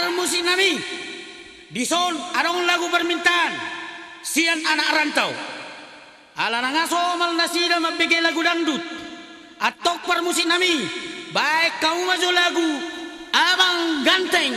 Permusim nami Dison arong lagu permintaan. Sian anak rantau. Alana ngaso mal nasida mabigay lagu dangdut. Atok permusim nami Baik kau maju lagu Abang Ganteng.